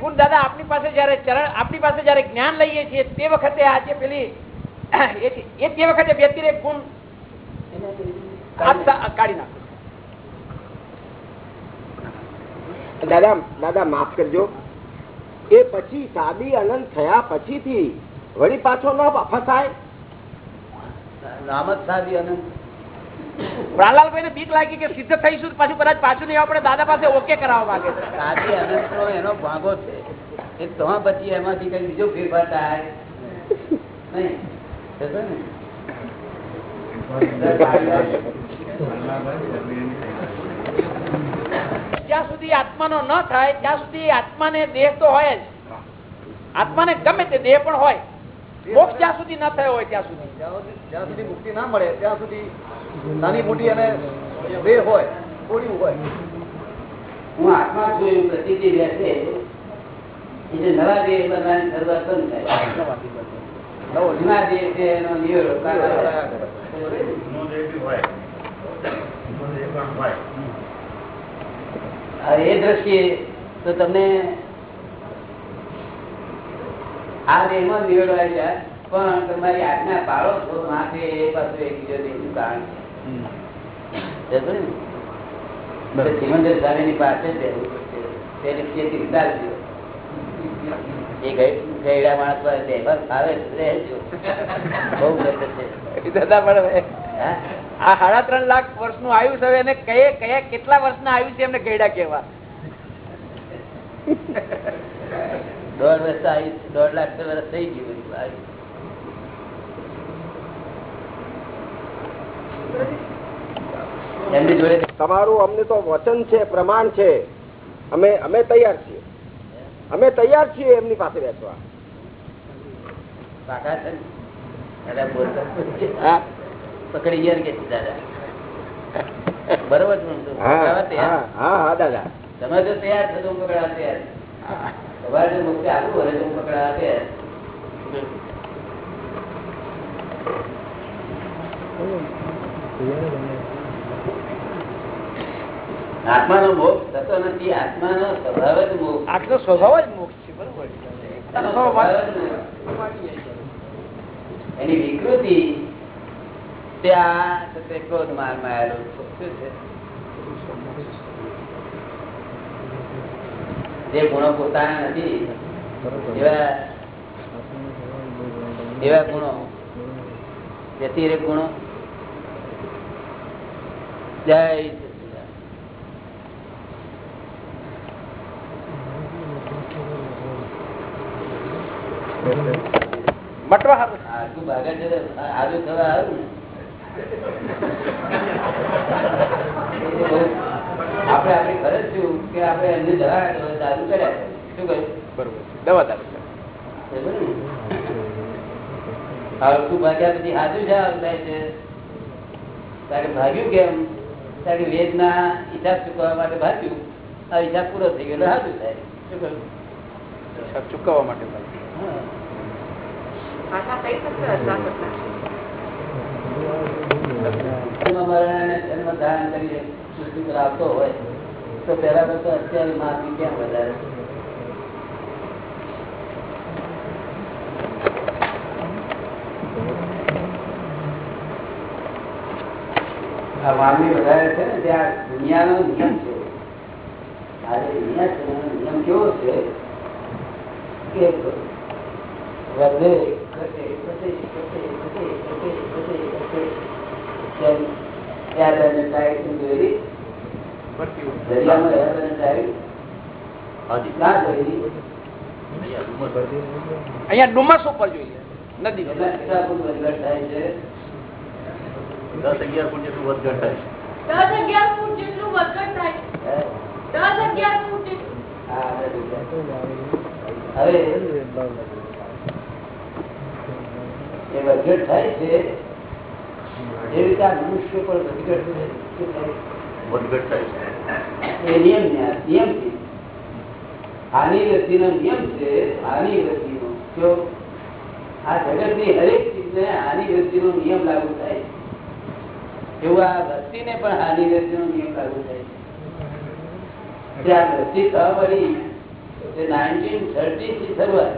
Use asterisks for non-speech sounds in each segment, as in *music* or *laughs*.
ગુણ દાદા આપણી પાસે જયારે ચરણ આપણી પાસે જયારે જ્ઞાન લઈએ છીએ તે વખતે આ જે પેલી એ તે વખતે વ્યતિરેક ગુણ કાઢી નાખો. દાદા દાદા માફ કરજો. એ પછી સાદી અનંત થયા પછીથી વળી પાછો ન ફસાય? નામ જ સાદી અનંત. પ્રહલાદભાઈ ને બીક લાગી કે સિદ્ધ થઈશું પાછું કદાચ પાછું નહીં આપણે દાદા પાસે ઓકે કરાવવા માંગે છે. સાદી અનંત નો એનો ભાગો છે. એ તો પછી એમાંથી કઈ બીજો ફેરફાર થાય. નહીં. જ્યાં સુધી આત્માનો ન થાય ત્યાં સુધી આત્માને દેહ તો હોય જ. આત્માને ગમે તે દેહ પણ હોય. મોક્ષ જ્યાં સુધી ન થયો હોય ત્યાં સુધી જ્યાં સુધી મુક્તિ ના મળે ત્યાં સુધી નાની મોટી અને બે હોય થોડી હોય. હું આત્મા છું એવી પ્રતિ રહેશે એટલે નવા દેહ બનવાની શરૂઆત બંધ થાય? નવો જૂના દેહ છે એનો નિવેડો એ દ્રષ્ટિએ તો તમને આ દેહમાં નિવેડો આવી જાય પણ તમારી આજ્ઞા પાળો છો માથે એ પાછું એક બીજો દેહનું કારણ છે. સિમંદર સ્વામી ની? પાસે ગયડા માણસ પાસે તહેવાર ફાવે રહેજો. બહુ છે. દાદા પણ આ સાડા ત્રણ લાખ વર્ષનું આયુષ હવે એને કયે કયા કેટલા વર્ષ ના આયુષ છે એમને ગયડા કેવા દોઢ વર્ષ આયુષ દોઢ લાખ વર્ષ થઈ ગયું બધું આયુષ. એમની જોડે તમારું અમને તો વચન છે પ્રમાણ છે. અમે અમે તૈયાર છીએ. અમે તૈયાર છીએ એમની પાસે બેસવા? પકડી ગયા કે બરોબર દાદા. તમે જો તૈયાર છો તો હું તૈયાર તમારે જો મુક્તિ આપવું હોય તો હું તૈયાર આત્માનો મોક્ષ થતો નથી આત્માનો સ્વભાવ જ મોક્ષ આટલો સ્વભાવ જ મોક્ષ છે બરોબર છે. એનો વિકૃતિ ત્યાં તે ક્રોધ માર માયેલો છે. છે જે ગુણો પોતાના નથી એવા એવા ગુણો વ્યતિરેક ગુણો જય. મટવા હારું. આટલું ભાગે છે તો થવા આવ્યું ને એ બહુ આપણે આપણી ફરજ છું કે આપણે એમને દવા દારૂ કર્યા શું કહ્યું બરોબર. દવા દારૂ છે. બરાબર ભાગ્યા પછી હાજુ છે તારે ભાગ્યું કેમ તારે વેદના હિસાબ ચૂકવવા માટે ભાગ્યું આ હિસાબ પૂરો થઈ ગયો હાજુ થાય. શું હિસાબ ચૂકવવા માટે. જન્મ ધારણ કરીને આવતો હોય તો પેલા તો અત્યારે માફી ક્યાં વધારે આ માનવી વધારે છે ને ત્યાં દુનિયાનો નિયમ છે. આ જે દુનિયા છે એનો નિયમ કેવો છે કે વધે ઘટે ઘટે ઘટે ઘટે ઘટે ઘટે ઘટે તેમ એર અને ટાઈટ જોયેલી દરિયામાં એર અને ટાઈટ ના જોયેલી. અહીંયા ડુમસ ઉપર જોઈએ. નદી. એટલા કેટલા ફૂટ વધઘટ થાય છે? દસ અગિયાર ફૂટ જેટલું વધઘટ થાય દસ અગિયાર ફૂટ જેટલું વધઘટ થાય હે? દસ અગિયાર ફૂટ જેટલું હા, આ બધું. હવે એ વધઘટ થાય છે એ રીતે આ મનુષ્ય પર વધઘટ છે શું થાય? વધઘટ થાય છે એ નિયમ નિયમથી હાનિ વૃદ્ધિનો નિયમ છે હાનિ વૃદ્ધિનો જો આ જગતની હરેક ચીજને હાનિ વૃદ્ધિનો નિયમ લાગુ થાય છે એવું આ વસ્તીને પણ હાનિ વૃદ્ધિનો નિયમ લાગુ થાય છે. ત્યાં દ્રષ્ટિ થવા તે નાઇન્ટીન થર્ટી થી શરૂઆત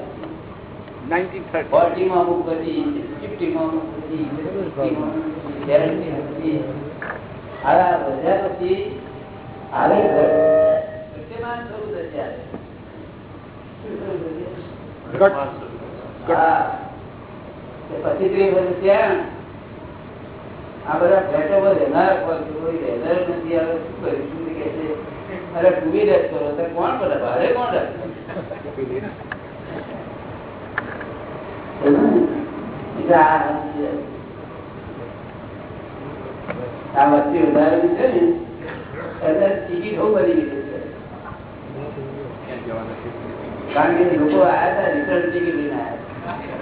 ફોર્ટીમાં અમુક હતી ફિફ્ટીમાં અમુક હતી સિક્સટીમાં અમુક હતી સેવન્ટી હતી. આ વધ્યા પછી શરૂ થશે પછી ત્રીસ વર્ષ ત્યાં આ બધા કોણ રાખે? આ વસ્તી વધારેલી છે ને, એટલે ટિકિટ બહુ છે. કારણ કે લોકો આવ્યા હતા રિટર્ન ટિકિટ લઈને આવ્યા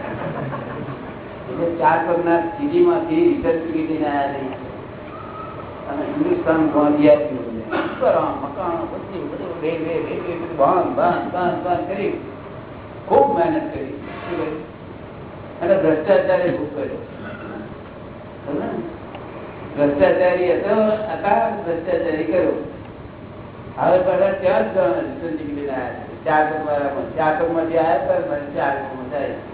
એટલે ચાર પગના સિટીમાંથી રિટર્ન ટિકિટ લઈને આવ્યા નહીં અને હિન્દુસ્તાન અને ભ્રષ્ટાચારે હતો હતા ભ્રષ્ટાચારી કર્યો. હવે બધા ત્યાં જ જવાના ટિકિટ લઈને આવ્યા. ચાર પગ વાળામાં ચાર પગમાંથી આવ્યા ચાર પગમાં જાય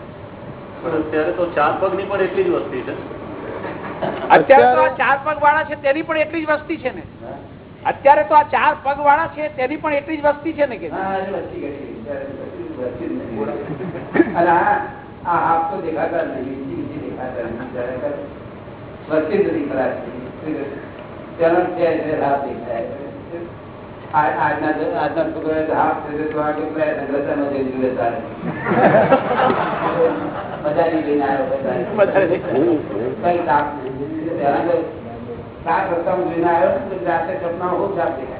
પણ અત્યારે તો ચાર પગની પણ એટલી જ વસ્તી છે. અત્યારે તો આ ચાર પગ વાળા છે તેની પણ એટલી જ વસ્તી છે ને. અત્યારે તો આ ચાર પગ વાળા છે તેની પણ એટલી જ વસ્તી છે ને કે? આ આ દેખાતા નહીં દેખાતા નહીં આ- આજના છોકરા હાફ થશે તો આગળ પેલા સંગ્રહતામાં જઈને જોઈએ તારે. બધાની લઈને આવ્યો બધાની. કઈ તાપ નહીં. પહેલા તો સાત રસ્તામાં જોઈને આવ્યો ને તો રાતે સપનામાં બહુ સાફ દેખાય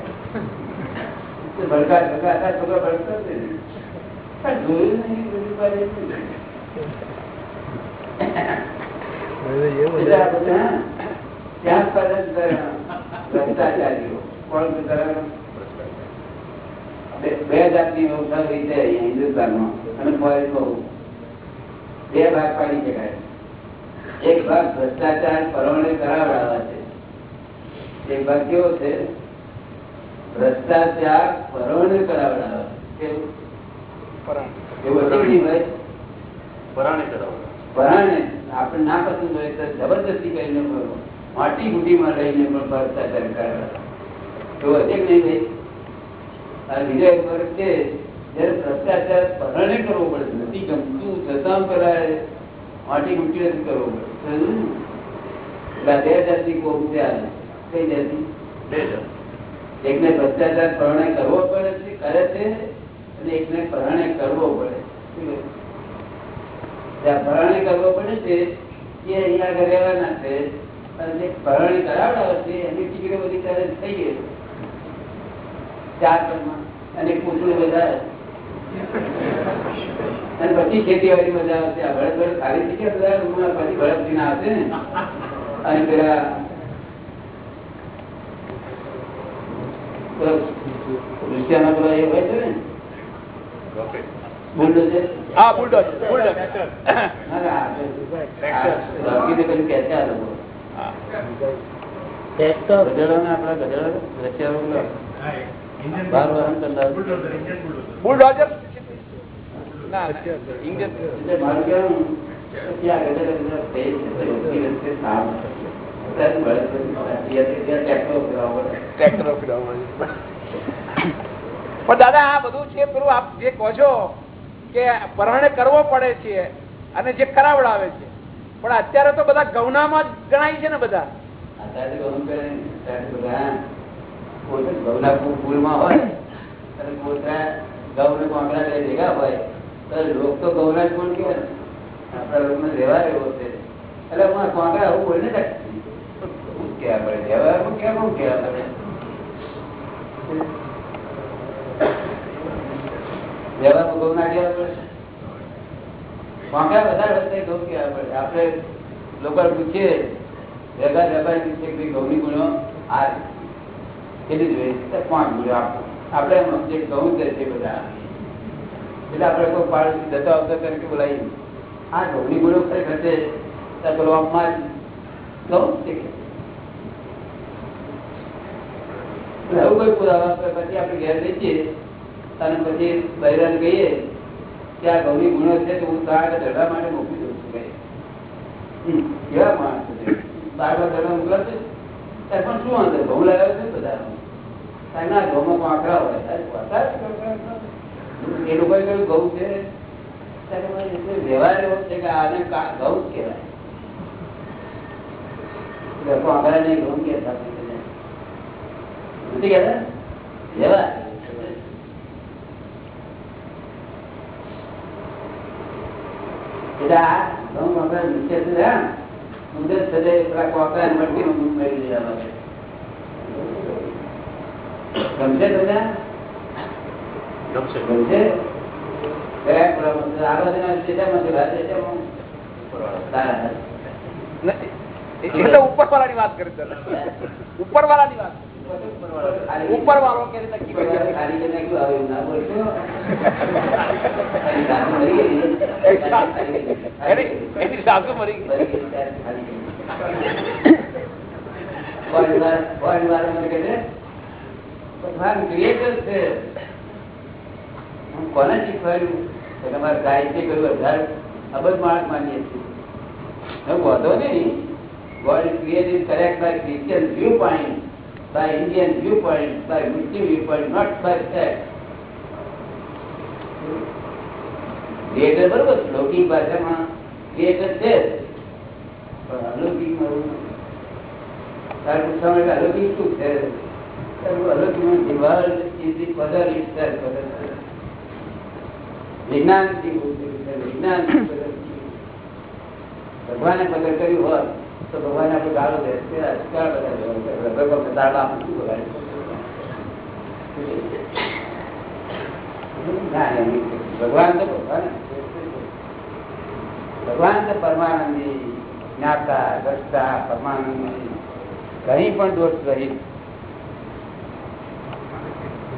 ભડકા ભડકા હતા છોકરા ભડકતો જ નહીં. પણ જોયું નહીં બધું બાજુ નહીં. એટલે આ બધા ત્યાં પર જ ભ્રષ્ટાચારીઓ. કોણ બિચારા બે- બે જાતની વ્યવસ્થા થઈ છે અહીંયા હિન્દુસ્તાનમાં અને ફોરેન બહુ બે ભાગ પાડી શકાય. એક ભાગ ભ્રષ્ટાચાર પરવણે કરાવડાવવા છે. એક ભાગ કેવો છે? ભ્રષ્ટાચાર પરવણે કરાવડાવવા આપણે ના પસંદ હોય તો જબરદસ્તી કરીને માટી ગુટીમાં રહીને પણ ભ્રષ્ટાચાર કરાવડાવવા હશે કે નહીં ભાઈ? બીજો એક છે જયારે ભ્રષ્ટાચાર પરણે કરવો પડે નથી ગમતું છતાં કરાય માટી ગુટી નથી કરવો પડે. સમજ્યું ને? એટલે આ બે જાતની કોમ છે કઈ જાતની? એકને ભ્રષ્ટાચાર પરણે કરવો પડે છે કરે છે અને એકને પરણે કરવો પડે? જ્યાં પરણે કરવો પડે છે એ અહીંયા આગળ રહેવાના છે અને પરણે કરાવડાવે છે એની ટિકિટો બધી કરે થઈ ગઈ ચાર પગમાં. અને પૂછડું વધારે અને પછી ખેતીવાડી મજા આવશે આ ભરત ભરત ખાલી થઈ ગયા બધા રૂમમાં પછી ભરતજી ના આવશે ને? અને પેલા રૂપિયાના પેલા એ હોય છે ને? બુલડોઝર? હા બુલડોઝર બુલડોઝર. ના, ના, આ તો- આ ધરતીને પેલું કહે છે આ લોકો. આપણા ગધેડા રશિયાનો પેલો? બાર કરનાર. બુલડોઝર? ના ઇન્ડિયન પણ દાદા આ બધું છે પેલું આપ જે કહો છો કે પરણે કરવો પડે છે અને જે કરાવડાવે છે. પણ અત્યારે તો બધા ગૌનામાં જ ગણાય છે ને બધા અત્યારે તો ઘઉં કરે ને, અત્યારે તો બધા પોતે ઘઉંના ફૂ- ફૂલમાં હોય અને પોતા ઘઉં ને કોંગડા બે ભેગા હોય તો લોક તો ઘઉંના જ કોણ કહેવાય. ને. આપણા લોકનો વ્યવહાર એવો છે. એટલે હું આ કોંગડા આવું બોલીને રાખી શું કહેવા પડે? વ્યવહારમાં કેમ શું કહેવા પડે? વ્યવહારમાં ઘઉં ના કહેવા પડે કોંગડા વધારે વખતે ઘઉં કહેવા પડે. આપણે લોકો પૂછીએ ભેગા વેપારી પૂછે કે ભાઈ ઘઉંની ગુણો આ કેટલી જોઈએ પાંચ ગુણો આપો. આપણે એમ જે ઘઉં જ છે બધા. એટલે આપણે કોઈ પાડ જતા આવતા તરીકે બોલાવી આ ઘઉંની ગુણો ખરેખર છે પેલો આપમાં ઘઉં છે. એટલે કોઈ પુરાવા પછી આપણે ઘેર લઈ અને પછી બહેરાન કહીએ કે આ ગૌરી ગુણો છે તો હું તારા ધડા માટે મોકલી દઉં છું કઈ કેવા માણસ છે. બાર બાર ધડા મોકલાશે પણ શું અંદર ઘઉં લાવ્યો છે બધા સાહેબ ના ઘઉંમાં આંકડા હોય. એ લોકોએ કહ્યું ઘઉં છે. વ્યવહાર એવો છે કે આને ઘઉં જ કહેવાય. લોકો આંકડા નહીં. ઘઉં કહેતા નથી આ ઘઉં આંકડા નીચે ને, મુદત થશે પેલા કોકરા મટકીનો મૂળ મેળવી ગમશે તમને. એ ઉપર વાળાની વાત કરે ઉપર વાળાની વાત ઉપર વાળો કે નક્કી ના એની સાસુ મરી ગઈ ભગવાન creator છે હું કોને શીખવાડ્યું તો તમારે સાહિત્ય કહ્યું હજાર અબજ માણસ માનીએ છીએ હું વાંધો નહીં God is created correct by Christian viewpoint, by Indian viewpoint, by Muslim viewpoint, not by fact. Creator બરોબર છે. લૌકિક ભાષામાં creator છે. પણ અલૌકિકમાં એવું નથી. તારે પૂછવા અલૌકિક શું છે ભગવાને પગર કર્યું હોત તો ભગવાન આપણે ગાળો દે તે આજકાલ બધા વ્યવહાર કરે. રબર પર દાડા આપણે શું બગાડીશું? ના, એમ નહીં. ભગવાન તો ભગવાન ભગવાન તો પરમાનંદી જ્ઞાતા દ્રષ્ટા પરમાનંદી કઈ પણ દોષ રહિત એ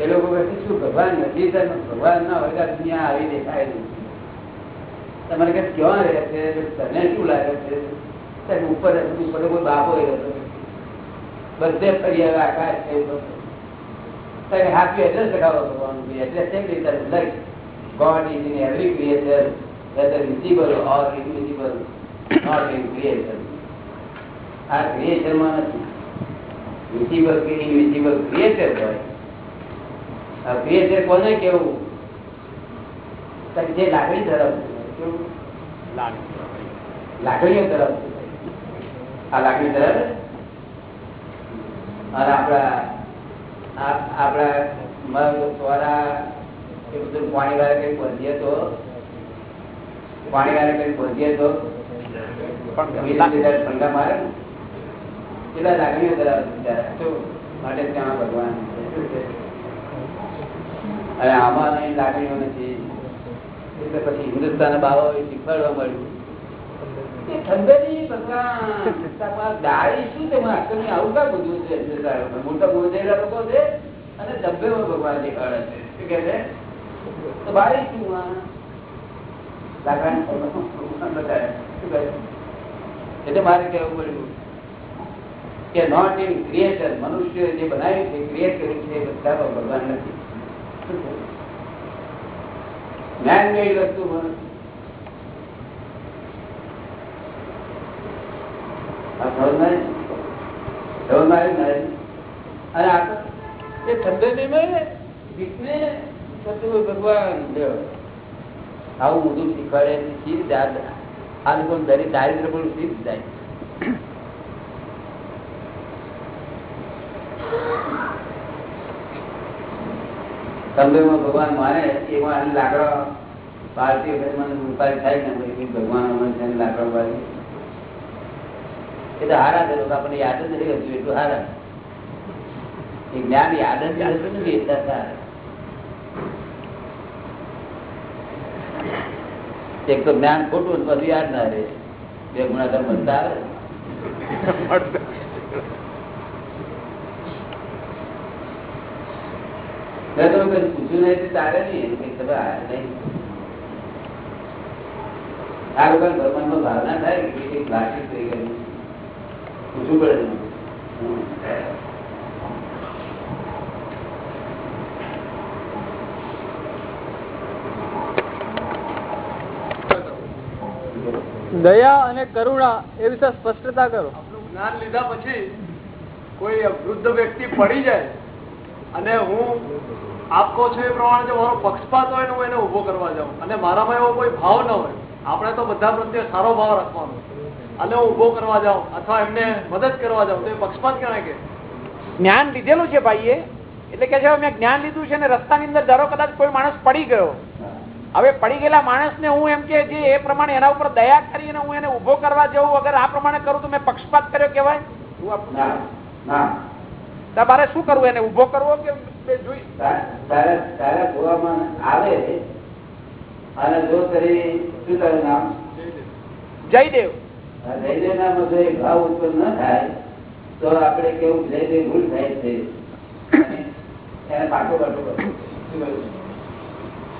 એ લોકો પછી શું ભગવાન નથી ભગવાન ના હોય દુનિયા આવી દેખાય નહીં. તમારે કે ક્યાં રહે છે? તને શું લાગે છે? ઉપર ઉપર કોઈ બાપો હતો. બધે ફરી આવે આકાશ છે તારે હાથું એડ્રેસ લગાવો ભગવાન એડ્રેસ છે કે like God is in every creature whether visible or invisible. Not in creation આ ક્રિએશનમાં નથી. વિઝિબલ કે ઇનવિઝિબલ ક્રિએટર હોય? ક્રિએટર કોને કેવું? જે તરફ કેવું? લાકડીઓ તરફ. આ લાકડી તરફ. અને આપણા આપણા મગ દ્વારા એ બધું પાણી વાળા કઈ પહોંચીએ તો? પાણી વાળા કઈ પહોંચીએ તો? ઠંડા મારે? ધરાવે છે બિચારા. શું? માટે ત્યાં ભગવાન? અને આમાં નહીં લાગણીઓ નથી એટલે પછી હિન્દુસ્તાન બાવા શીખવાડવા મળ્યું એ ખંડેરી ભગવાન તમારા દાઢી શું છે મારા અક્કલની આવું કા બધું છે હિન્દુસ્તાનમાં? મોટા બોધેલા લોકો છે અને ડબ્બેમાં ભગવાન દેખાડે છે શું કે છે તો શું આ? લાકડાની ભગવાન બતાવે. શું કહે? એટલે મારે કેવું પડ્યું કે નોટ ઇન ક્રિએટર મનુષ્ય જે બનાવ્યું છે ક્રિએટ કર્યું છે બધા ભગવાન નથી? મેન મેડ વસ્તુ મને આ સમજમાં સમજમાં આવ્યું ને? અને આ તો એ શબ્દ નહીં મળે વિષ્ણુ સત્ય ભગવાન લ્યો. આવું બધું શીખવાડે છે. શી રીતે આ- આ લોકો દરિદ્ર દારિદ્ર પણ શી રીતે જાય સંદેહમાં ભગવાન માને, એમાં લાકડો બાળતી વખતે થાય ને ભગવાન અમને છે લાકડો બાળી એ તો હારા છે આપણને યાદ જ નથી રહેતું એટલું હારા એ જ્ઞાન યાદ જ રહેતું નથી એટલા સારા એક તો જ્ઞાન ખોટું બધું યાદ ના રહે. બે ગુણાકાર બનતા આવે. મેં તો કઈ પૂછ્યું નહીં તે નહીં કે તમે આ નહીં. ભગવાનમાં ભાવના થાય કે એક વાર્ષિક થઈ ગયું. પૂછવું પડે દયા અને કરુણા એ વિશે સ્પષ્ટતા કરો. જ્ઞાન લીધા પછી કોઈ વૃદ્ધ વ્યક્તિ પડી જાય અને હું આપ કહો છો એ પ્રમાણે જો મારો પક્ષપાત હોય ને હું એને ઊભો કરવા જાઉં. અને મારામાં એવો કોઈ ભાવ ન હોય. આપણે તો બધા પ્રત્યે સારો ભાવ રાખવાનો અને હું ઊભો કરવા જાઉં અથવા એમને મદદ કરવા જાઉં તો એ પક્ષપાત કહેવાય કે? જ્ઞાન લીધેલું છે ભાઈએ. એટલે કે છે મેં જ્ઞાન લીધું છે ને રસ્તાની અંદર ધારો કદાચ કોઈ માણસ પડી ગયો. હવે પડી ગયેલા માણસને હું એમ કે જે એ પ્રમાણે એના ઉપર દયા કરીને હું એને ઊભો કરવા જવું અગર આ પ્રમાણે કરું તો મેં પક્ષપાત કર્યો કેવાય તમારે શું કરવું એને? ઊભો કરવો કે તારા તારા આવે અને જો કરી શું તારું નામ? જયદેવ. જયદેવનામાં જો એ ભાવ ઉત્પન્ન ન થાય તો આપણે કેવું જયદેવ ભૂલ થાય છે. એને પાટો પાટો કરો શું કહ્યું?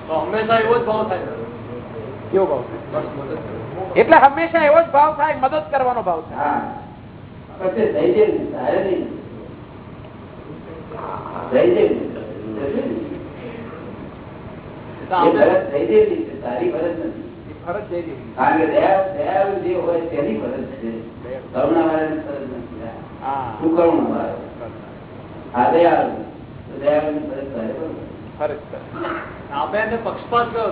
તો હંમેશા એવો જ ભાવ થાય. કેવો ભાવ બસ એટલે હંમેશા એવો જ ભાવ થાય મદદ કરવાનો ભાવ થાય. પછી તે જયદેવ તારે નહીં. જયદેવ ને. તો એ આપણે ફરજ જયદેવની છે તારી ફરજ નથી. કારણ કે દયા જે હોય તેની ફરજ છે. કરુણાવાળાની ફરજ નથી શું કરુણાવાળો? આ દયાળુ. દયાળુની ફરજ તારે બરોબર. ફરજ કરે. પક્ષપાત કયો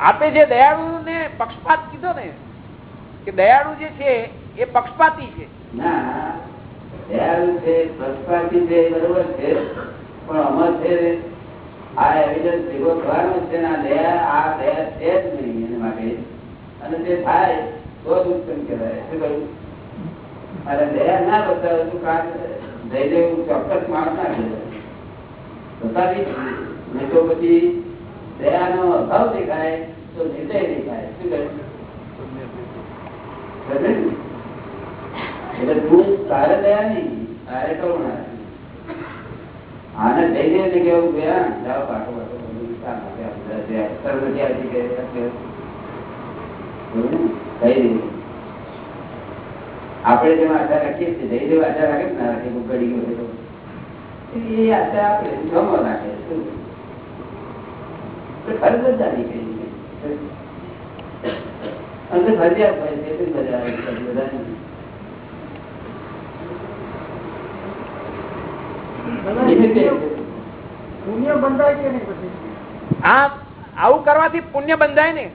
આપે જે દયાળુ ને પક્ષપાત કીધો ને કે દયાળુ જે છે એ પક્ષપાતી છે. ના દયાળુ છે પક્ષપાતી છે બરોબર છે. પણ અમર છે આ એવિડન્સ ભેગો થવાનો છે આ દયા આ દયા છે જ નહીં એના માટે. અને તે થાય તો જ ઉત્પન્ન કહેવાય. શું કહ્યું? અને દયા ના બતાવે તો કામ જયદેવ ચોક્કસ માણસ ના કહેવાય બતાવી નહીં. તો પછી દયાનો અભાવ દેખાય તો નિર્દય દેખાય. શું કહ્યું? એટલે તું તારે નહીં તારે આને જઈ ગયા જાઓ આપણે જેમ આશા રાખીએ છીએ જઈ દેવા આશા રાખે ના? રાખે ઘડી ગયો તો. એ આશા આપણે જમો રાખે શું? તો ફરજ જ આવી ગઈ અને ફરજિયાત હોય છે બધાની. આ આવું કરવાથી પુણ્ય બંધાય ને.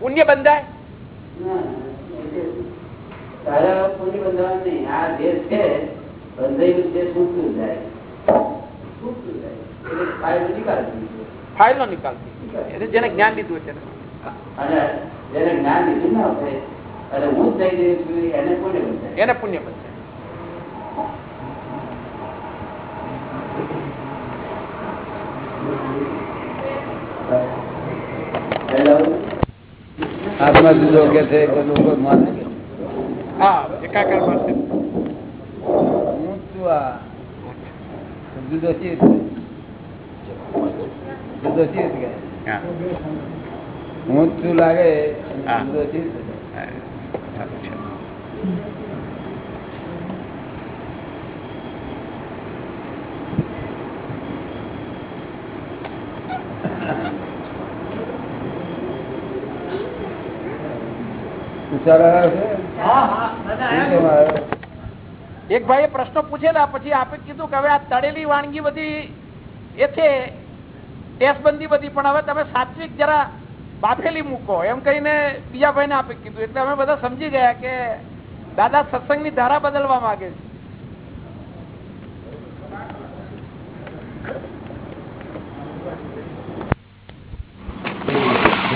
પુણ્ય બંધાય. તારા પુણ્ય બંધાવાનું નહીં. આ જે છે છૂટતું જાય એટલે નીકાળતી ફાઇલ નો નિકાલતી એટલે જેને જ્ઞાન લીધું છે અને જેને જ્ઞાન લીધું ના હોય અને હું જઈ રહ્યો છું એને પુણ્ય બંધાય. એને પુણ્ય બંધાય. આત્મા જુદો કે છે કે લોકો માને જુદો છે. જુદો છે કે હું. જ છું લાગે. જુદો ઉચ્ચાર આવ્યો છે શું કેમ આવ્યો? એક ભાઈ પ્રશ્ન પૂછેલા પછી આપે કીધું કે હવે આ તળેલી વાનગી બધી એ છે ટેસ્ટબંધી બધી પણ હવે તમે સાત્વિક જરા બાફેલી મૂકો. એમ કહીને બીજા ભાઈને આપે કીધું. એટલે અમે બધા સમજી ગયા કે દાદા સત્સંગની ધારા બદલવા માંગે છે.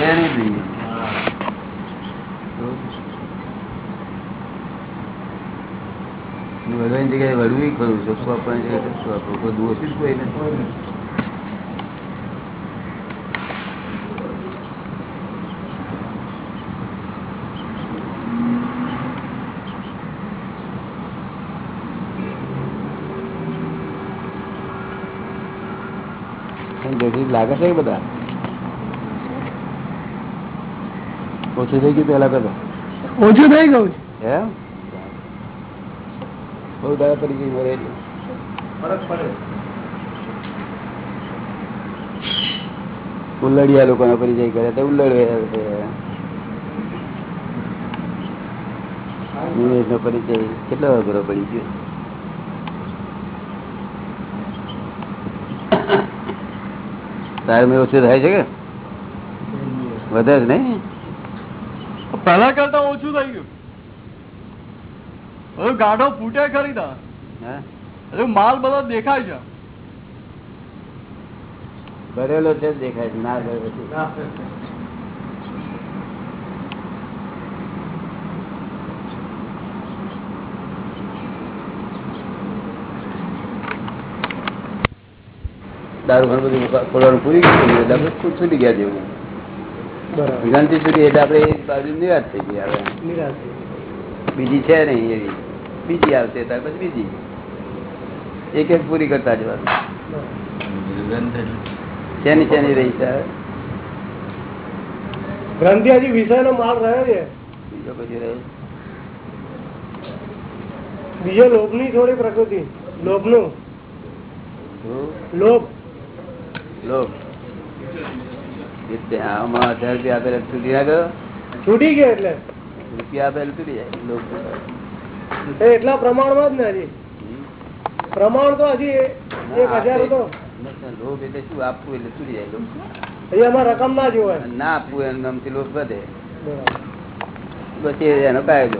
very વડવાની જગ્યાએ વડવું ખરું ચોખ્ખું આપવાની જગ્યાએ ચોખ્ખું આપવું કોઈ દોષિત કોઈ નથી. લાગે છે બધા? ઓછું થઈ ગયું પેલા કરતા? ઓછું થઈ ગયું છે. એમ? બહુ દાદા પડી ગઈ. ફરક ઉલ્લડિયા લોકોનો પરિચય કરે તો ઉલ્લડ નો પરિચય કેટલો અઘરો પડી ગયો? તારે મેં ઓછું થાય છે કે? વધે જ નહીં? પહેલા કરતા ઓછું થઈ ગયું. ગાઢો ફૂટે ખરી તા. હા? માલ બધો દેખાય છે. ભરેલો છે દેખાય છે ના ભરેલો છે. દારૂ ઘણું બધું ખોલવાનું પૂરી ગયું છૂટી ગયા જેવું. ગણતી છૂટી એટલે આપણે બાજુ નિરાશ થઈ હવે. બીજી છે નહીં એવી. બીજી આવશે ત્યાર પછી બીજી. એક એક પૂરી કરતા જવાનું શેની શેની રહી છે? ગ્રંથિયાજી હજી વિષય નો માલ રહ્યો છે. બીજો પછી રહ્યો. બીજો લોભની થોડી પ્રકૃતિ લોભનું? લોભ. એટલે આમાં હજાર રૂપિયા આપેલા તૂટી ના ગયો છૂટી ગયો એટલે. રૂપિયા આપેલા તૂટી જાય એ એટલા પ્રમાણમાં જ ને હજી. પ્રમાણ તો હજી એક હજાર તો લોભ એટલે શું? આપવું એટલે તૂટી જાય લોક હજી રકમ ના જોવાય ના આપવું એમ નામથી લોભ વધે. પછી એનો કાયદો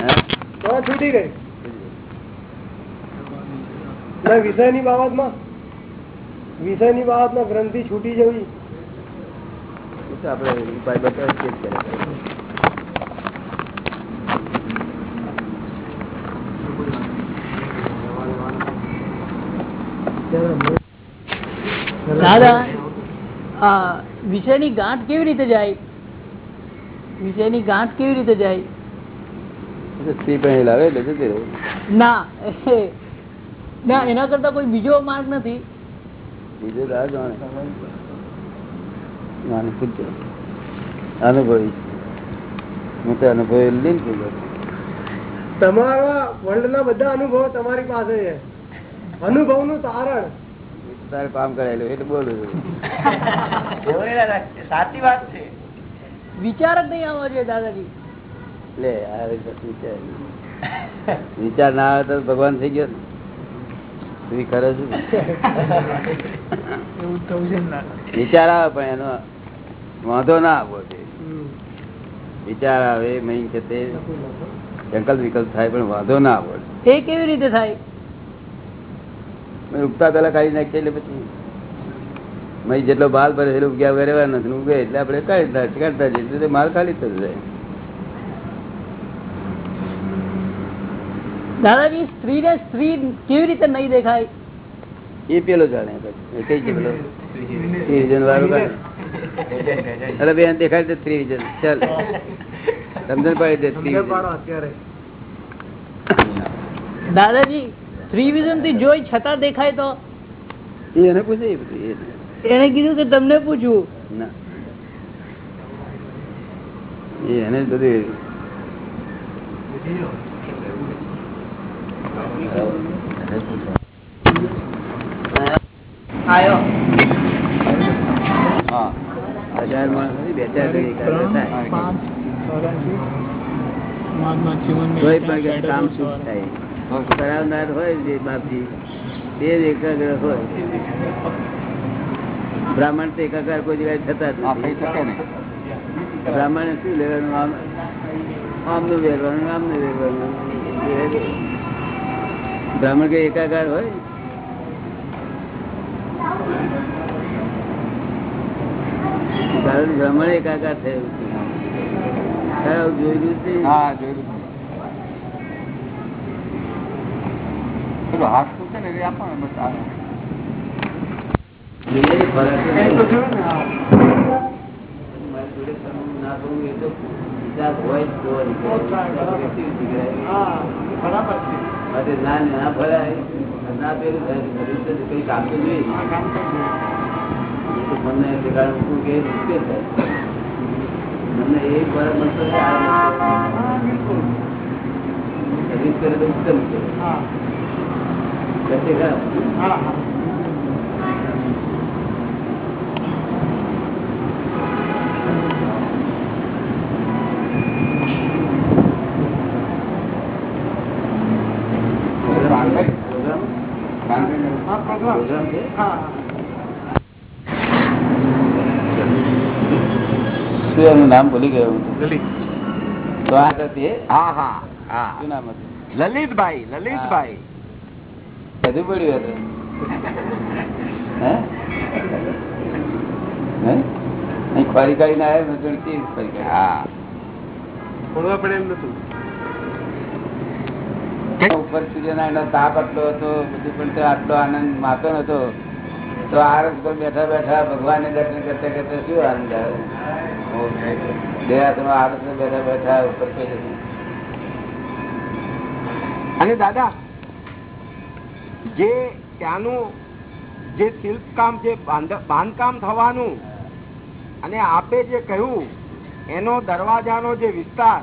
હા? છૂટી ગઈ. ને વિષયની બાબતમાં વિષયની બાબતમાં ગ્રંથિ છૂટી જવી. આપણે ઉપાય બતાવીએ જ કરે દાદા આ વિષયની ગાંઠ કેવી રીતે જાય? વિષયની ગાંઠ કેવી રીતે જાય? ના ના એના કરતા કોઈ બીજો માર્ગ નથી. બીજું રાહ જાણે. અનુભવી. હું તો અનુભવી તમારા વર્લ્ડના બધા અનુભવો તમારી પાસે છે. અનુભવનું તારણ. તારે કામ કરાયેલું એટલે બોલું *laughs* સાચી વાત છે. વિચાર જ નહીં આવવા જોઈએ દાદાજી. લે વિચાર વિચાર ના આવે તો ભગવાન થઈ ગયો તું છે ને વિચાર આવે પણ એનો વાંધો ના આવવો જોઈએ. વિચાર આવે મેં કે તે સંકલ્પ વિકલ્પ થાય પણ વાંધો ના આવવો એ કેવી રીતે થાય? ઉગતા પેલા કાઢી નાખીએ એટલે પછી મય જેટલો બાલ ભરે એટલો ઉગ્યા વગર રહેવાનો નથી. ઉગે એટલે આપણે કાઢતા કાઢતા જઈએ? એટલે માલ ખાલી થતો જાય. દાદાજી સ્ત્રીને સ્ત્રી કેવી રીતે નહીં દેખાય? એ પેલો જાણે કઈ છે પેલો? ત્રિવિજન વાળું કાઢે. અરે બેન દેખાય દે ત્રિવિજન ચાલ. સમજણ પાડી દે ત્રિવિજન દાદાજી ત્રિવિઝનથી જોઈ છતાં દેખાય તો? એ એને પૂછે એ બધું એ એને કીધું કે તમને પૂછવું ના. એ એને જ બધું હા. હજાર માણસ નથી, બે ચાર જણ એકાદ થાય. કરાવનાર હોય જે બાપજી તે જ એકાગ્ર હોય. બ્રાહ્મણ તો એકાકાર કોઈ જગ્યાએ થતા જ નથી. બ્રાહ્મણે શું લેવાનું? આમ આમનું વેરવાનું આમનું વેરવાનું. બ્રાહ્મણ કઈ એકાકાર હોય? કારણ બ્રાહ્મણ એકાકાર થયું જોયું જોયેલું છે? હા જોયેલું તો નીકળે. હા બરાબર છે આ તે ના ના ભરાય ના પેલું થાય કઈ કામ તો જોઈએ. એ મને ઠેકાણે કે મુશ્કેલ થાય એ મળતો. સર્વિસ કરે તો ઉત્તમ છે કશે ખરા? પ્રોગ્રામ છે શું એનું નામ ભૂલી ગયો લલિતભાઈ લલિતભાઈ. બધું પડ્યું હતું? હે? હે? ખોરી કાઢીને આવ્યા મેં જોડે ખોરી કાઢી? હા. ભણવા પડે એમ નતું ઉપર સૂર્યનારાયણ તાપ આટલો હતો બધું પણ આટલો આનંદ માતો નતો તો આરસ પર બેઠા બેઠા ભગવાન ને દર્શન કરતા કરતા શું આનંદ આવે? દેરાસરમાં આરસ બેઠા બેઠા ઉપર અને દાદા જે ત્યાંનું જે શિલ્પકામ જે બાંધકામ થવાનું અને આપે જે કહ્યું, એનો દરવાજાનો જે વિસ્તાર,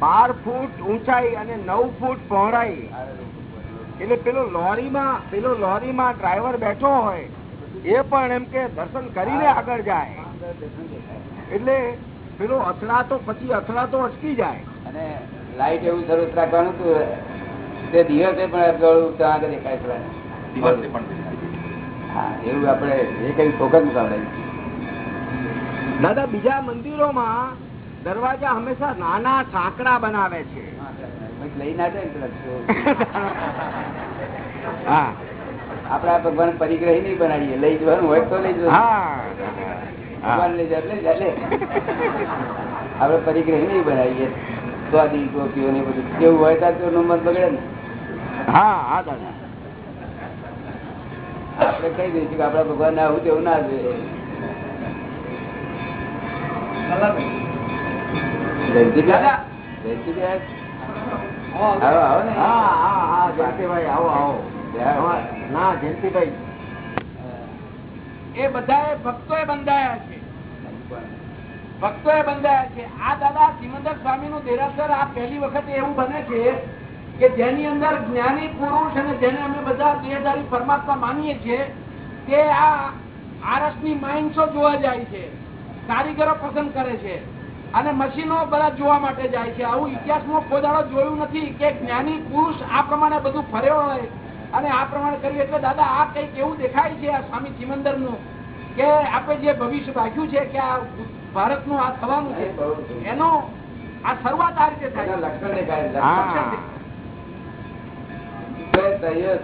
બાર ફૂટ ઊંચાઈ અને નવ ફૂટ પહોળાઈ. એટલે પેલો લોરીમાં પેલો લોરીમાં ડ્રાઈવર બેઠો હોય, એ પણ એમ કે દર્શન કરીને આગળ જાય. એટલે પેલો અથડાતો, પછી અથડાતો અટકી જાય. અને લાઈટ એવું સરસ રાખવાનું તે દિવસે પણ અજવાળું ત્યાં આગળ દેખાય છે દિવસે પણ હા એવું આપણે એ કઈ ફોકસ મુકાવડાય દાદા બીજા મંદિરોમાં દરવાજા હંમેશા નાના સાંકડા બનાવે છે. લઈ ના જાય *laughs* આપડા ભગવાન પરિગ્રહ નહીં બનાવીએ. લઈ જવાનું હોય તો લઈ જવાનું. ભગવાન લઈ જાય લઈ જાય આપડે પરિગ્રહ નહીં બનાવીએ. સ્વાદી ટોપીઓ ને બધું. કેવું હોય તો નંબર બગડે ને. હા હા દાદા આપણે કહી દઈશું કે આપડા ભગવાન ને આવું તેવું ના. જોઈએ એ બધા બંધાયા છે. ભક્તોએ બંધાયા છે. આ દાદા સિમંદર સ્વામી નું દેરાસર આ પહેલી વખત એવું બને છે કે જેની અંદર જ્ઞાની પુરુષ અને જેને અમે બધા દેહધારી પરમાત્મા માનીએ છીએ તે આ આરસની માઇન્સો જોવા જાય છે કારીગરો પસંદ કરે છે અને મશીનો બધા જોવા માટે જાય છે. આવું ઇતિહાસમાં કોઈ જોયું નથી કે જ્ઞાની પુરુષ આ પ્રમાણે બધું ફર્યો હોય અને આ પ્રમાણે કર્યું. એટલે દાદા આ કંઈક એવું દેખાય છે આ સ્વામી સિમંદરનું કે આપણે જે ભવિષ્ય બાક્યું છે કે આ ભારતનું આ થવાનું છે એનો આ શરૂઆત આ રીતે થાય લક્ષણ દેખાય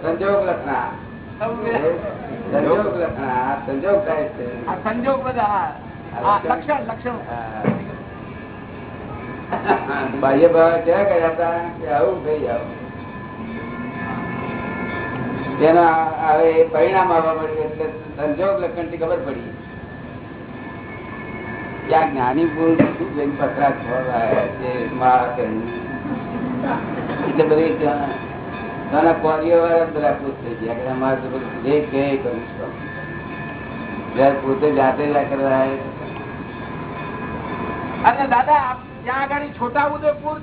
સંજોગ લક્ષણા સંજોગ લક્ષણા સંજોગ થાય છે. સંજોગ બધા લક્ષણ. લક્ષણ બાહ્ય ભાવ ક્યાં કર્યા હતા કે આવું થઈ જાવ. તેના હવે પરિણામ આવવા મળ્યું એટલે સંજોગ લક્ષણથી ખબર પડી. ત્યાં જ્ઞાની પુરુષ શું જોઈને પકડા ખોવાયા છે મારા એટલે બધી ત્યાં- કોરીઓ વાળા બધા ખુશ થઈ ગયા કે અમારે તો બધું જે કે એ જયારે પોતે જાતે જ કરવા અને દાદા ત્યાં આગળ છોટા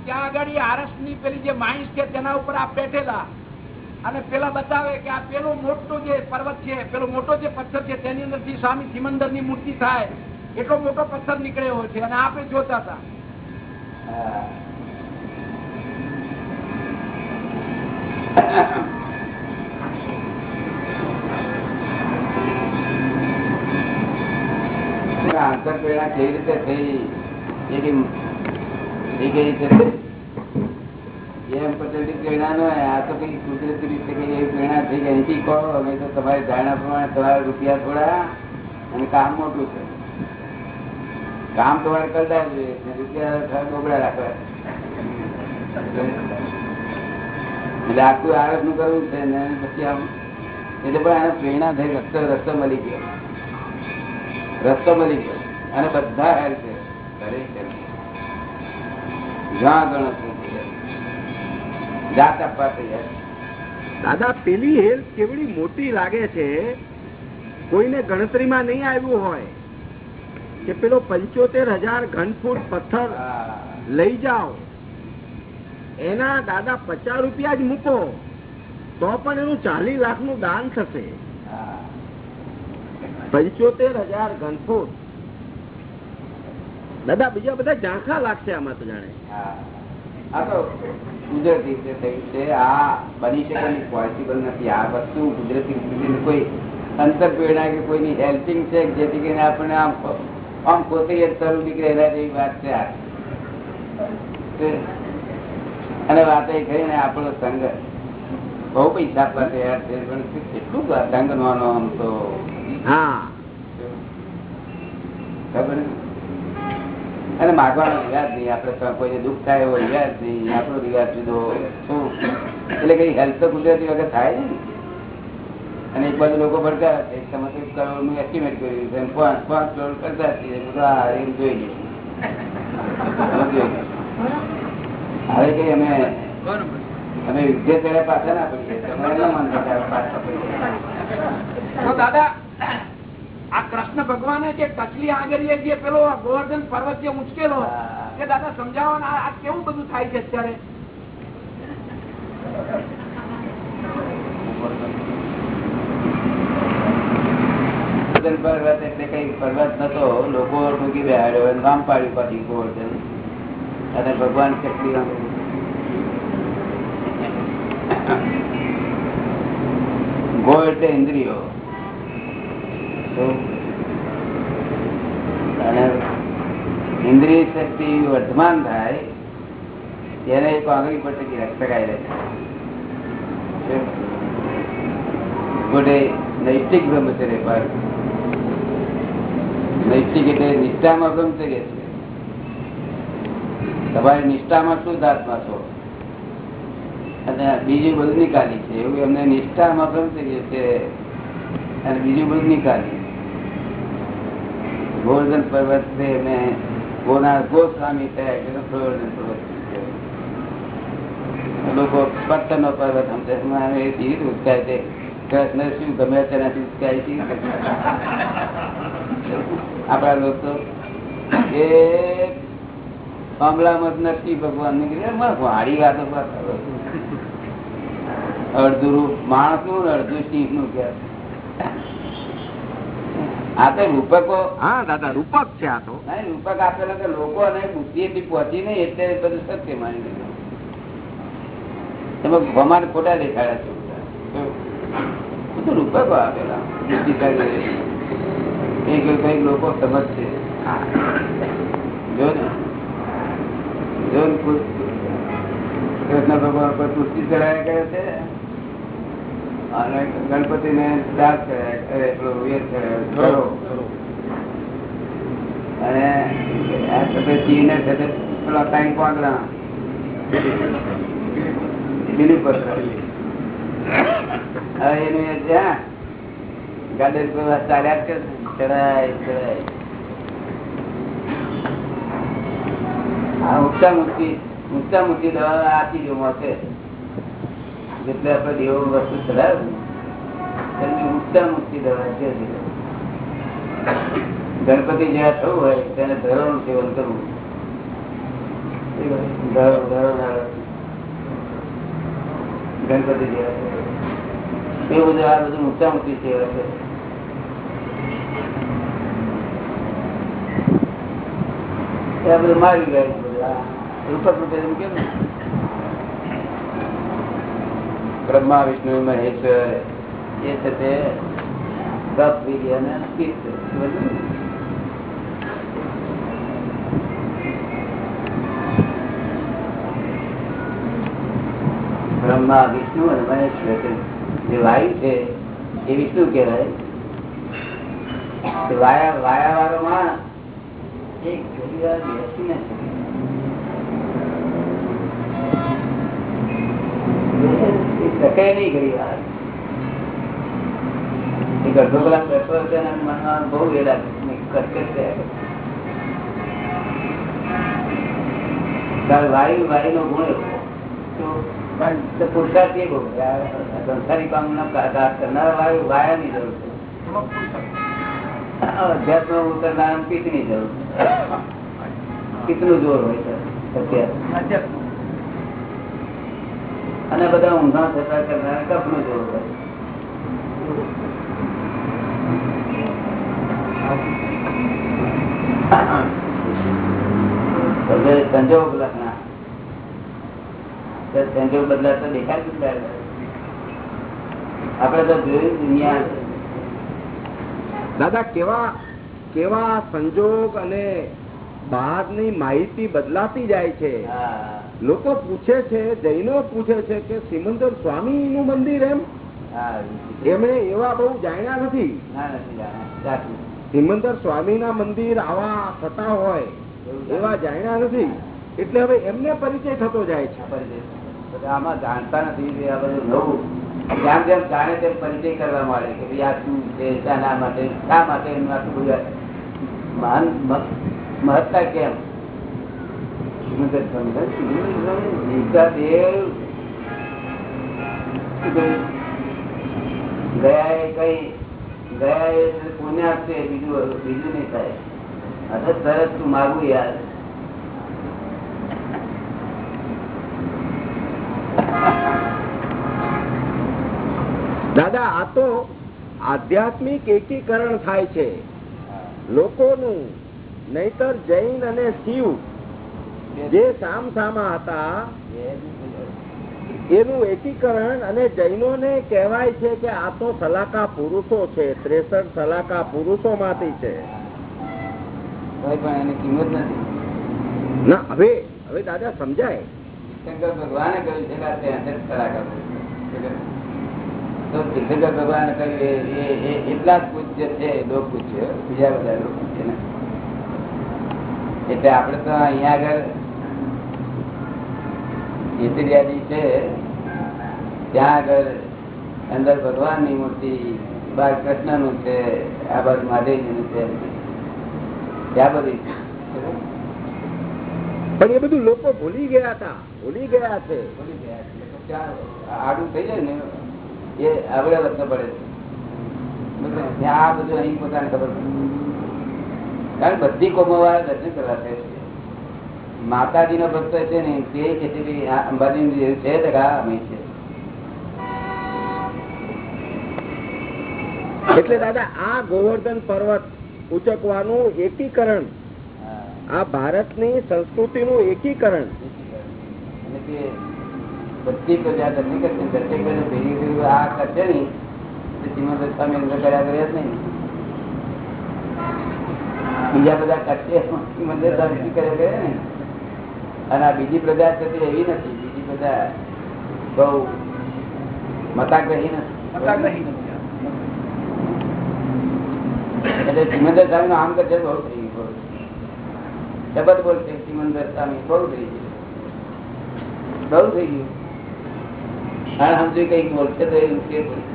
ત્યાં આગળ આરસની પેલી જે માઇન્સ છે તેના ઉપર આપ બેઠેલા. અને પેલા બતાવે કે આ પેલો મોટો જે પર્વત છે પેલો મોટો જે પથ્થર છે તેની અંદર સ્વામી સિમંદરની મૂર્તિ થાય. એટલો મોટો પથ્થર નીકળ્યો છે અને આપણે જોતા હતા. આ તો પ્રેરણા થઈ ગઈ. અહીંથી કહો નહીં તો તમારી ધારણા પ્રમાણે તમારા રૂપિયા થોડા અને કામ મોટું છે. કામ તમારે કરતા જોઈએ. રૂપિયા થોડા ગોબડા રાખવા એટલે આખું આરસનું કરવું છે ને પછી આમ એટલે પણ એને પ્રેરણા થઈ રસ્તો રસ્તો મળી ગયો. રસ્તો મળી ગયો. અને બધા હેર છે. જાત આપવા તૈયાર દાદા પેલી હેલ્પ કેવડી મોટી લાગે છે કોઈને ગણતરીમાં નહીં આવ્યું હોય કે પેલો પંચોતેર હજાર ઘન ફૂટ પથ્થર લઈ જાઓ. એના દાદા પચાસ રૂપિયા જ મૂકો, તો પણ એનું ચાલીસ લાખનું દાન થશે. પંચોતેર હજાર ઘનફૂટ. દાદા, બીજા બધા ઝાંખા લાગશે આમાં તો જાણે. આ કુદરતી રીતે થયું છે. આ બની શકે પોસિબલ નથી. આ વસ્તુ કુદરતી રીતે કોઈ અંતરપ્રેરણા કે કોઈની હેલ્પિંગ છે, જેથી કરીને આપણને આમ આમ પોતે તરુ નીકળે જેવી વાત છે આ. અને વાત એ કરી ને આપણો સંઘ બહુ પૈસા આપવા તૈયાર છે પણ કેટલું સંઘ નો આમ તો ખબર અને માગવાનો રિવાજ નહીં આપડે કોઈને દુઃખ થાય એવો રિવાજ નહીં આપણો રિવાજ જુદો શું એટલે કઈ હેલ્પ તો કુદરતી વગર થાય ને અને એક બાજુ લોકો ભરતા એક સમય કરોડનું એસ્ટિમેટ કર્યું પાંચ પાંચ કરોડ કરતા જોઈ લઈએ. હવે કઈ અમે અમે વિદ્યા ત્યારે પાછા ના પડીએ દાદા આ કૃષ્ણ ભગવાને જે કચલી આગળ જે પેલો ગોવર્ધન પર્વત જે ઉંચકેલો કે દાદા સમજાવો ને આ આ કેવું બધું થાય છે અત્યારે? પર્વત એટલે કઈ પર્વત નતો લોકો ટૂંકી બેહાડ્યો નામ પાડ્યું પાછી ગોવર્ધન અને ભગવાન શક્તિ. ગો એટલે ઇન્દ્રિયો અને ઇન્દ્રિય શક્તિ વર્ધમાન થાય, તેને એક આંગળી પર ટકી ટકાઈ રહે ગોટે નૈતિક બ્રહ્મચર્ય પર નૈતિક એટલે નિષ્ઠામાં બ્રહ્મચર્ય છે તમારી નિષ્ઠામાં શુદ્ધ આત્મા છો? અને બીજું બધું નિકાલી છે. એવું એમને નિષ્ઠામાં બ્રહ્મચર્ય છે? અને બીજું બધું નિકાલી. ગોવર્ધન પર્વત છે એમને ગોના ગોસ્વામી થયા ગોવર્ધન પર્વત લોકો પથ્થર નો પર્વત સમજે એ ધીરે ઉચકાય છે. કૃષ્ણ શું ગમે તેનાથી ઉચકાય છે. આપણા લોકો એ મામલામાં મત નથી ભગવાન હારી વાતો અડધું માણસનું અડધું સિંહનું કે આ તો રૂપકો હા દાદા રૂપક છે આ તો. રૂપક આપેલા કે લોકો અને બુદ્ધિ થી પહોંચી નહીં એટલે બધું સત્ય માની લીધું. તમે ભમાન ખોટા દેખાડ્યા છો. રૂપકો આપેલા. બુદ્ધિશાળી કંઈક કંઈક લોકો સમજ છે જો ને. જો ને કુ- કૃષ્ણ ભગવાન પર પુષ્ટિ ચડાયા કરે છે. અને ગણપતિ ને દાસ ચડાયા કરે, એટલો ચડાયો અને આ સિંહને સાથે પેલા પાંદડા હવે એનું જ્યાં ગાર્ડન પર ચાલ્યા ચડાય ચડાય આ ઊંચા મુક્તિ ઊંચા મુક્તિ દવા આ ચીજો છે જેટલે આપણે દેવો વસ્તુ ચલાવ્યું તેની ઊંચા મુક્તિ દવા છે ગણપતિ જ્યાં થવું હોય, તેને ધરોનું સેવન કરવું. ગણપતિ જેવા એ બધું, આ બધું ઊંચા ઊંચી સેવા છે. એ બધું મારી ગયા રૂપક રૂપે એમ કેમ બ્રહ્મા, વિષ્ણુ મહેશ્વર એ છે તે તપ વિધિ અને ને? બ્રહ્મા, વિષ્ણુ અને મહેશ્વર જે વાયુ છે, એ વિષ્ણુ કહેવાય. વાયા વાયા વાળો માં એક ઘડી વાર બેસી ન શકે નહીં ઘડી વાર એક અડધો કલાક બેઠો હશે અને મનમાં બહુ એ લાગે કચકચ થયા વાયુ વાયુ નો કરનારા વાયુ વાયાની જરૂર છે. અધ્યાત્મ ઉતરનારા પિત્તની જરૂર છે. જોર હોય છે અત્યારે. અને બધા ઊંધા થતા કરનાર કપનું હવે સંજોગ બદલાના તો સંજોગ દેખાય જોયું દુનિયા દાદા કેવા કેવા સંજોગ અને બહારની માહિતી બદલાતી જાય છે. હા. લોકો પૂછે છે જૈનો પૂછે છે કે સિમંદર સ્વામી નું મંદિર એમ? એમણે એવા બહુ જાણ્યા નથી. સિમંદર સ્વામી ના મંદિર આવા થતા હોય એવા જાણ્યા. નથી. એટલે હવે એમને પરિચય થતો જાય છે. આમાં જાણતા નથી આ બધું નવું. જેમ જેમ જાણે તેમ પરિચય કરવા મળે કે ભાઈ આ શું છે શાના માટે શા માટે એમનું આટલું બધું મહાન મહત્તા કેમ? દાદા આ તો આધ્યાત્મિક એકીકરણ થાય છે. લોકોનું નહીતર જૈન અને શિવ જે સામ સામા હતા એનું એકીકરણ અને જૈનોને કહેવાય છે કે આ તો સલાકા પુરુષો છે ત્રેસઠ સલાકા પુરુષો માંથી છે ના હવે હવે દાદા સમજાય. શંકર ભગવાને કહ્યું છે કે આ તેસઠ કલાકાર તો તીર્થંકર ભગવાને કહ્યું એટલા જ પૂજ્ય છે લોક પૂજ્ય. બીજા બધા લોક પૂજ્ય એટલે આપણે તો અહીંયા આગળ જ્યોતિર્યાદી છે ત્યાં આગળ અંદર ભગવાનની મૂર્તિ બાર કૃષ્ણનું છે આ બાજુ મહાદેવજીનું છે ત્યાં બધી પણ એ બધું લોકો ભૂલી ગયા હતા ભૂલી ગયા છે. ભૂલી ગયા છે. આડું થઈ જાય ને એ આગળ વધતો પડે છે. ત્યાં આ બધું અહીં પોતાને ખબર કારણ બધી કોમો વાળા દર્શન કરવા છે. માતાજી નો ભક્ત છે ને તે કે છે અંબાજી છે તો અમે છે. એટલે દાદા આ ગોવર્ધન પર્વત ઉચકવાનું એકીકરણ. આ ભારતની સંસ્કૃતિનું એકીકરણ. બધી પ્રજા કરશે ભેગી ભેગી આ કરશે નહીં સ્વામી અંદર કર્યા કર્યા જ નહીં. બીજા બધા કરશે શ્રીમંત સ્વામી કર્યા કર્યા નહીં અને આ બીજી પ્રજા થતી એવી નથી. બીજી પ્રજા બહુ મતાગ્રહી નથી. એટલે સિમંદર સ્વામી નું આમ કરશે બહુ થઈ ગયું શબ્દ બોલશે સિમંદર સ્વામી. બહુ થઈ ગયું. બહુ થઈ ગયું. અને સમજુ કંઈક બોલશે તો કે બોલશે.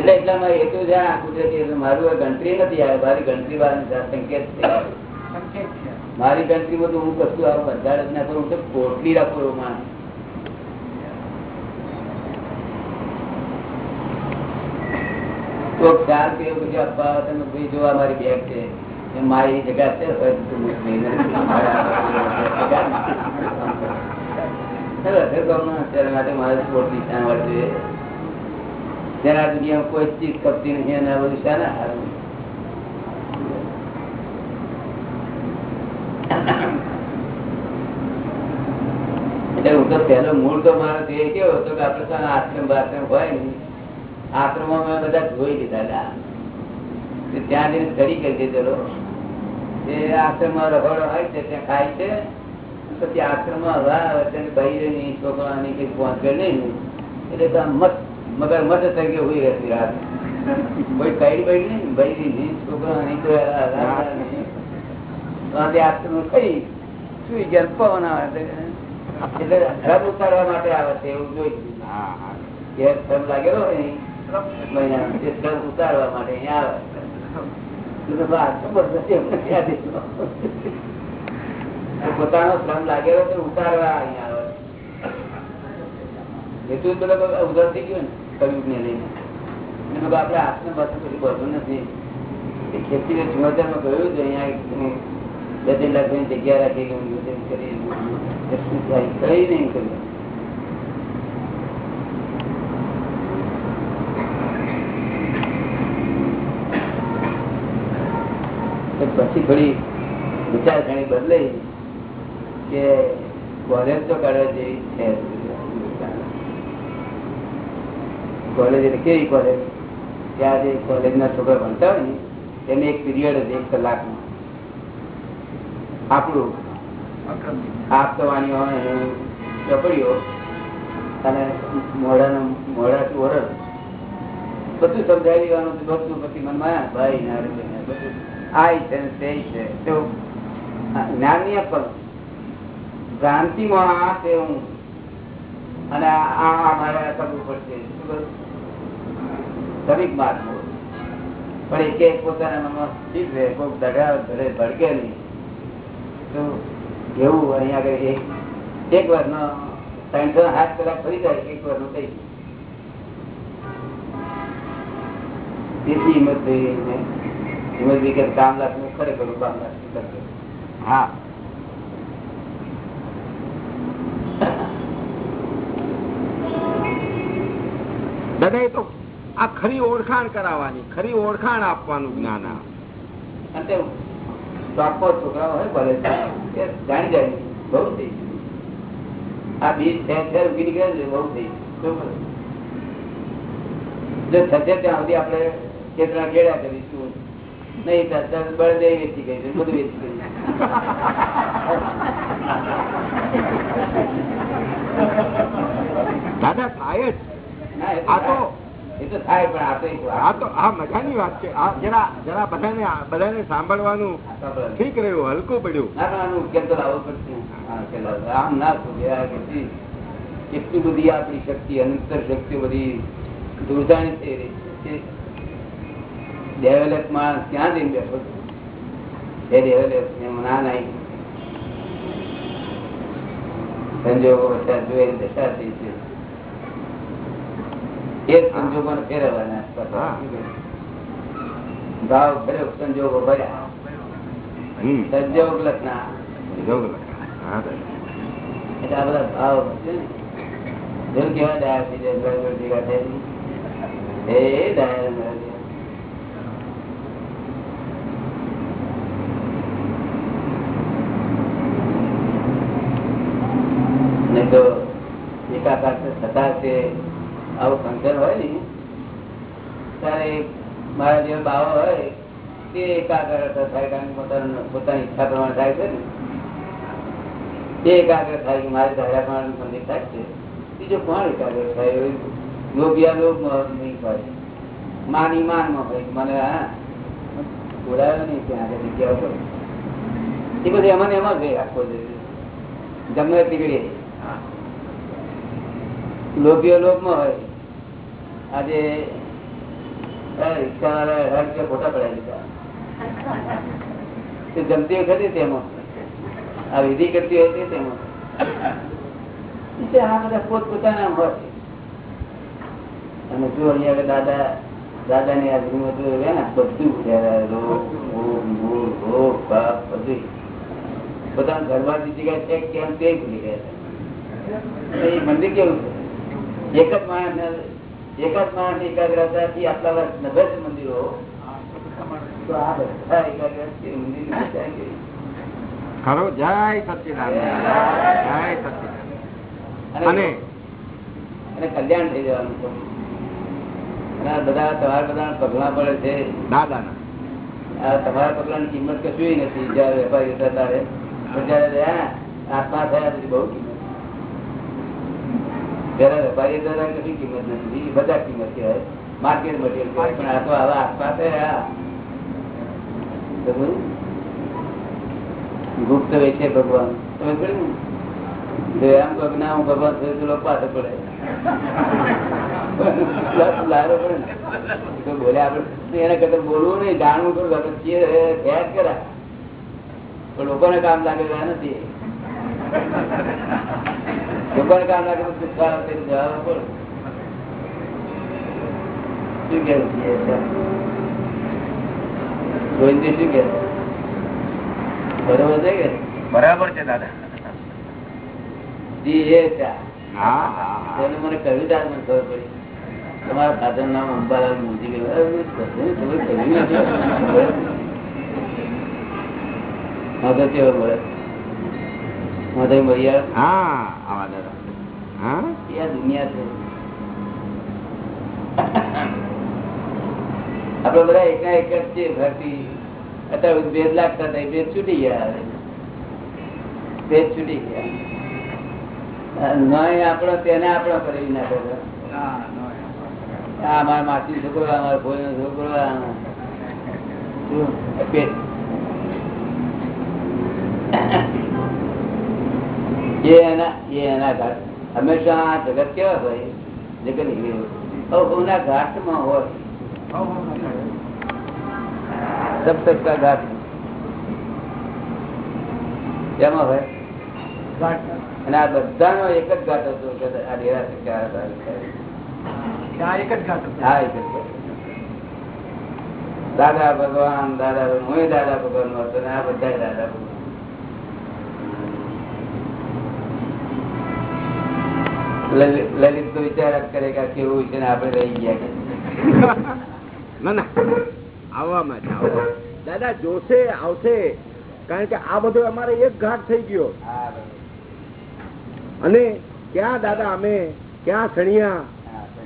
એટલે એટલામાં હેતુ છે આ કુદરતી. મારું આ ગણતરી નથી આવે. મારી ગણતરી વાળા સંકેત છે. મારી ગણતરી બધું હું કશું આવું બંધારણ જ ના કરું હું તો પોટલી રાખું એવું માણસ તો ખ્યાલ કે એવું બધું આપવા આવે તમે ભાઈ જો આ મારી બેગ છે. એ મારી જગ્યા છે હવે તો હું લઈને ચાલો, હજુ ગામમાં અત્યારે માટે મારે પોટલી શાન વાળી જોઈએ જેના દુનિયામાં કોઈ ચીજ કપતી નથી અને આ બધું શાના હારું. પહેલો મૂળ તો મારો ધ્યેય કેવો હતો કે આપણે આશ્રમ બાશ્રમ હોય ને, આશ્રમમાં મેં બધા જોઈ લીધા હતા. ત્યાં જઈને સ્ટડી કરી દીધેલો તે આશ્રમમાં રગડો હોય છે, ત્યાં ખાય છે. પછી આશ્રમમાં હવા આવે તેને બૈરીની, છોકરાની કઈ પહોંચે નહીં. એટલે તો મત મગર મત તરીકે હોઈ રહેતી રાત. કોઈ કઈ બૈરી નહીં, બૈરીની, છોકરાની, તો આશ્રમ ખાઈ, સુઈ ગયા પવન આવે છે. એટલે શ્રમ લાગેલો ને ઉતારવા અહીંયા આવે. પોતાનો શ્રમ લાગેલો તો ઉતારવા અહીંયા આવે એટલું બધા ઉધાર થઈ ગયું ને કયું ને લઈને અને આપડે હાથને કશું બધું નથી. ખેતી ચુમ્મોતેરમાં ગયું છે, અહીંયા બે લક્ષ્મી જગ્યા રાખી? કઈ નહીં કર્યું. પછી થોડી વિચારસરણી બદલાઈ કે કોલેજ તો કાઢવા જેવી છે. કોલેજ એટલે કેવી કોલેજ? ત્યાં જે કોલેજના છોકરા ભણતા હોય ને એને એક પીરિયડ જ એક કલાકનો આપણું આપવાની હોય અને મોઢાથી ઓરડ. પછી મનમાં ભાઈ ના બધું. આ છે આ તે હું. અને આ મારે કરવું પડશે? શ્રમિક માર્ગ પણ એક એક પોતાના મનમાં ઠીક રહે કોઈ દગા ભરે ભડકે નહીં એવું અહીંયા આગળ એક વાર નો ત્રણસો હાથ કલાક ફરી જાય એક વારનું થઈ તેથી હિંમત થઈ હિંમત થઈ કે કામ લાગતું ખરેખર કામ લાગતું હા. દાદા એ તો આ ખરી ઓળખાણ કરાવવાની ખરી ઓળખાણ આપવાનું જ્ઞાન આ. અને તે ચોક્કો છોકરાઓ હોય કોલેજ તે જાણી જાય. બહુ થઈ આ બીજ છે છે ઉગી નીકળે છે બહુ થઈ શું જો થશે ત્યાં સુધી આપણે કરીશું. નહીં તો વેચી ગઈ છે બધું વેચી ગઈ દાદા થાય જ. એ આ તો તો- થાય પણ આ આ તો આ મજાની વાત છે આ જરા જરા બધાને બધાને સાંભળવાનું. ઠીક રહ્યું હલકું પડ્યું ના પણ આનું ઉકેલ તો લાવવો પડશે હા. આમ ના શોધે. કેટલી બધી આપણી શક્તિ અંતર શક્તિ બધી દુર્જાણી થઈ રહી છે ડેવલપ માણસ ક્યાં જઈને બેઠો છે ડેવલપ ના નહીં સંજોગો વચ્ચે જોઈ દશા થઈ છે એ સંજોગોને ફેરવવાના ભાવ ફેરવ સંજોગો ભર્યા. સંજોગ લખના. જોગ લખા. હા એટલે આ બધા ભાવ કેવા ડાયા થઈ જાય. એ ડાયા રંગા છે. નહીં તો એકાકાર થતા છે ફંક્શન હોય ને ત્યારે મારા જેવા બાવા હોય તે એકાગ્ર થાય કારણ કે પોતાનું પોતાની ઈચ્છા પ્રમાણે થાય છે ને. તે એકાગ્ર થાય કે મારે ધાર્યા પ્રમાણે મંદિર થાય છે. બીજો કોણ એકાગ્ર થાય? લોભિયા લોભ નહીં હોય માની માનમાં હોય. મને હા બોલાયો નહીં ત્યાં આગળ જગ્યા ઉપર. એ બધી એમાં એમાં જ રાખવો જોઈએ. ગમે એટલી ઘડીએ. લોભીઓ લોભમાં હોય. આજે રિક્ષા તે જમતી વખતે તેમાં. આ વિધિ કરતી હોય તેમાં. આ બધા પોતપોતાના હોય. અને જો અહીંયા દાદા દાદા દાદાની હાજરીમાં જો ને બધું રોગ ભૂખ, ભૂલ, ભોગ, પાપ બધું બધા ઘરમાં બીજી ગયા છે કેમ તે ભૂલી ગયા છે. એ મંદિર કેવું છે? એક જ માણસ એક જ માણસ એકાગ્રતાથી આટલા વર્ષ નભે જ મંદિરો તો આ બધા એકાગ્રતા ખરો જય સચિદાન જય અને અને કલ્યાણ થઈ જવાનું બધા તમારા બધા પગલા પડે છે. દાદાના. આ તમારા પગલાની કિંમત કશું નથી. જયારે વેપારી હતા ત્યારે. આત્મા થયા પછી બહુ કિંમત જયારે વેપારી દ્વારા કશી કિંમત નથી. બધા કિંમત કહેવાય. માર્કેટ મટીરિયલ પણ આ તો આવા આસપાસ ગુપ્ત વેચે ભગવાન. તમે કહ્યું એમ કહો પડે લારો પડે એના કરતા બોલવું નહીં, જાણવું કરું આપણે છીએ કામ લાગે નથી. ભગવાન કામ લાગે તો સુખા આપે જવાબ આપો શું કેવું ગોવિંદજી શું કે બરોબર છે કે બરાબર છે દાદા. જી એ. તેને મને કહ્યું ત્યારે મને ખબર પડી. તમારા ફાધર નામ અંબાલાલ મોદી ગયું અરે, મેં કશું ખબર કહ્યું નથી. મગજ મળે મગજ મળ્યા હા આવા દાદા હા? એ દુનિયા છે. આપડે બધા એકા એક જ છે ભરતી અત્યારે ભેદ લાગતા નહીં ભેદ છૂટી ગયા ભેદ છૂટી ગયા. નય આપણો તેને આપણો કરી નાખે અમારા માસી છોકરો અમારા મારા નો છોકરો શું? પેટ. એ એના એ એના ઘાટ હંમેશા આ જગત કેવા હોય? જગત અવભવના ઘાટમાં હોય. સબ સબકા ઘાટ. એમાં હોય? અને આ બધાનો એક જ ઘાટ હતો આ ડેરા એક જ ઘાટ હા એક જ ઘાટ. દાદા ભગવાન દાદા હું દાદા ભગવાન નો હતો આ બધા દાદા ભગવાન. લલિત તો વિચાર કરે કે કેવું છે ને આપણે રહી ગયા ના ના. આવવામાં આવવા. દાદા જોશે આવશે. કારણ કે આ બધું અમારે એક ઘાટ થઈ ગયો. અને ક્યાં દાદા અમે? ક્યાં સણિયા?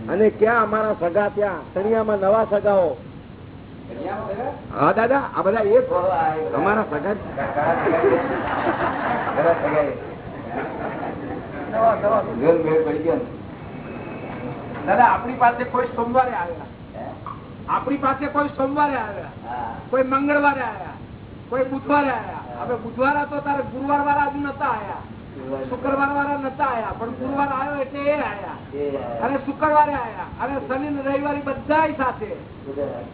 અને ક્યાં અમારા સગા ત્યાં? સણિયામાં નવા સગાઓ? હા દાદા આ બધા એક. અમારા સગા જ. ઘણા સગાઈ છે. ઘણા સગાઈ. ઘર ભેળ પડી ગયો ને. દાદા આપણી પાસે કોઈ સોમવારે આવ્યા આપણી પાસે કોઈ સોમવારે આવ્યા કોઈ મંગળવારે આવ્યા કોઈ બુધવારે આવ્યા હવે બુધવાર તો તારે ગુરુવાર વાળા હજુ નતા આવ્યા શુક્રવાર વાળા નતા આવ્યા પણ ગુરુવાર આવ્યો એટલે એ આવ્યા અને શુક્રવારે આવ્યા અને શનિ રવિવાર બધા સાથે.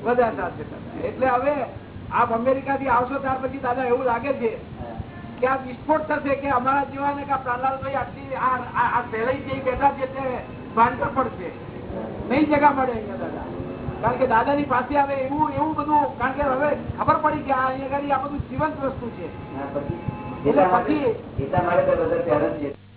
બધા. સાથે એટલે હવે આપ અમેરિકા થી આવશો ત્યાર પછી દાદા એવું લાગે છે. કે આ વિસ્ફોટ થશે કે અમારા જીવાને કે પ્રહલાદભાઈ આટલી આ આ- આ સહેલાઈ જે બેઠા છે તે ભાંડર પડશે. નહીં જગા મળે અહીંયા દાદા. કારણ કે દાદાની પાસે આવે એવું એવું બધું કારણ કે હવે ખબર પડી કે આ અહીંયા આ બધું જીવંત વસ્તુ છે. એટલે પછી- એટલા માટે.